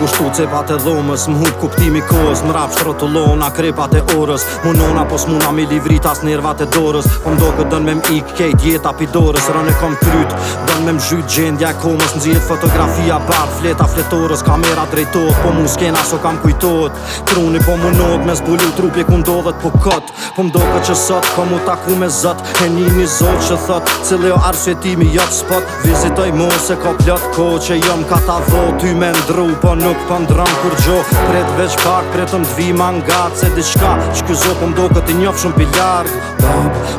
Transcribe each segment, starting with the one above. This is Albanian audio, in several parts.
ngushtu cepat e dhomës M'hup kuptimi kohës, m'rap shtrotullon A krepat e orës, munona pos muna Mi livrit as nervat e dorës Po mdo këtë dën me m'ik, kejt jet pi dorës Rën e kom kryt, dën me m'zhyt gjendja e komës Nëzjet fotografia bard, fleta fletorës Kamera drejtot, po mu s'kena so kam kujtot Truni po munot, me zbulu trupje ku ndodhet po kët Po mdo këtë që sot, po mu taku me zët E një zot që thot, Cile o arsvetimi jatë spot Vizitoj mu se ka plët ko që ka ta vot Ty me ndru, po nuk pandram kur gjo Pret veç pak, pretëm dvi ma nga Se diçka shka, që kjo zotë më do këti shumë pi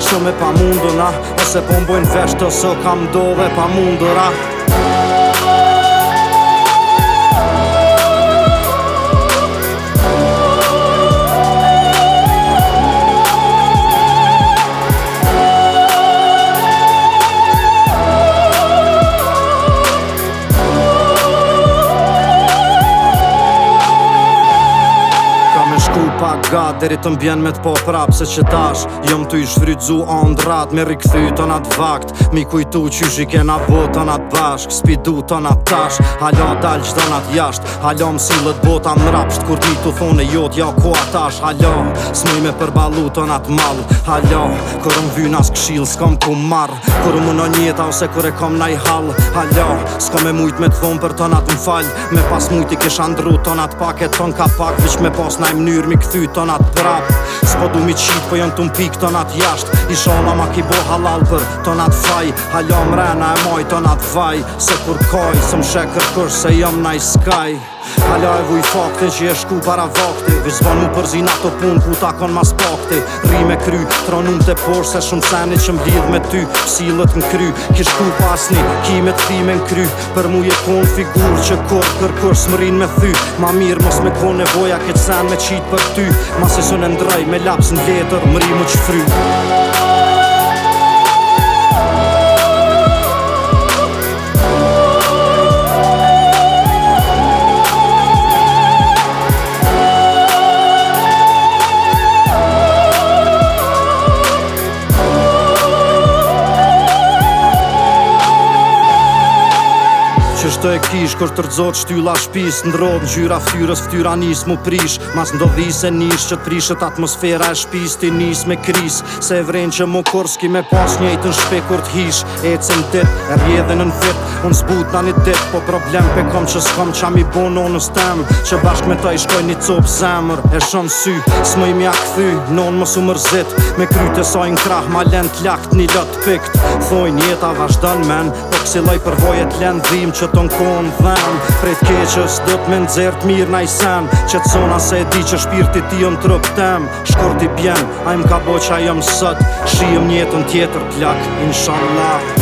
Shumë e pa mundu na, ose po mbojnë veshtë, Ose o kam dove pa mundu ratë ah. gat Deri të mbjen me t'po prap Se që tash Jëm t'u i shfrydzu on ndrat Me rikthy të nat vakt Mi kujtu që shi kena bot të nat bashk Spi du të nat tash Halo dal qdo nat jasht Halo msillet bota më rapsht Kur ti t'u thone jot ja ku atash Halo S'muj me përbalu të nat mall Halo Kër më vyn as kshil s'kom ku marr Kur më në njeta ose kur e kom naj hall Halo S'kom e mujt me t'thon për të nat Me pas mujt i kesh andru të nat pak e ton ka pak Vish me pas naj mnyr mi këthy tonat drap Spo du mi qit po jon t'un pik tonat jasht I shona ma ki bo halal për tonat faj Halom rena e moj tonat vaj Se kur koj se m'she kërkër se jom na i skaj Hala e vuj fakte që e shku para vakte Vizbon mu përzin ato pun ku ta kon mas pakte Ri me kry, tronum të por se shumë sene që m'lidh me ty Psilët n'kry, kishku pasni, ki me t'fi me n'kry Për mu je kon figur që kur kër s'mrin me thy Ma mirë mos me kon nevoja këtë sen me qit për ty Mas e së në ndroj me laps në letër, mëri më që fry të e kish Kër të rëzot shtylla shpis Në rodë në gjyra ftyrës ftyra nis mu prish Mas në do nish që të atmosfera e shpis Ti nisë me kris Se vren që mu korski me pas njëjtë në shpe kur t'hish E cën dit, e rjedhe në në fit Unë në një dit Po problem pe kom që s'kom qa mi bon o në stem Që bashk me ta i shkoj një cop zemër E shumë sy, s'moj i mja këthy Non më su mërzit Me kryte sajnë krah ma lent lakt një lot pikt Thojnë jeta vazhdan men Po kësiloj përvojet lendhim që ton kon vën Prejt keqës do të men dzert mirë na i sen Që të se e di që shpirti ti jëm trup tem Shkorti bjen, a im ka boqa qa jëm sët Shihëm njetën tjetër t'lak, inshallah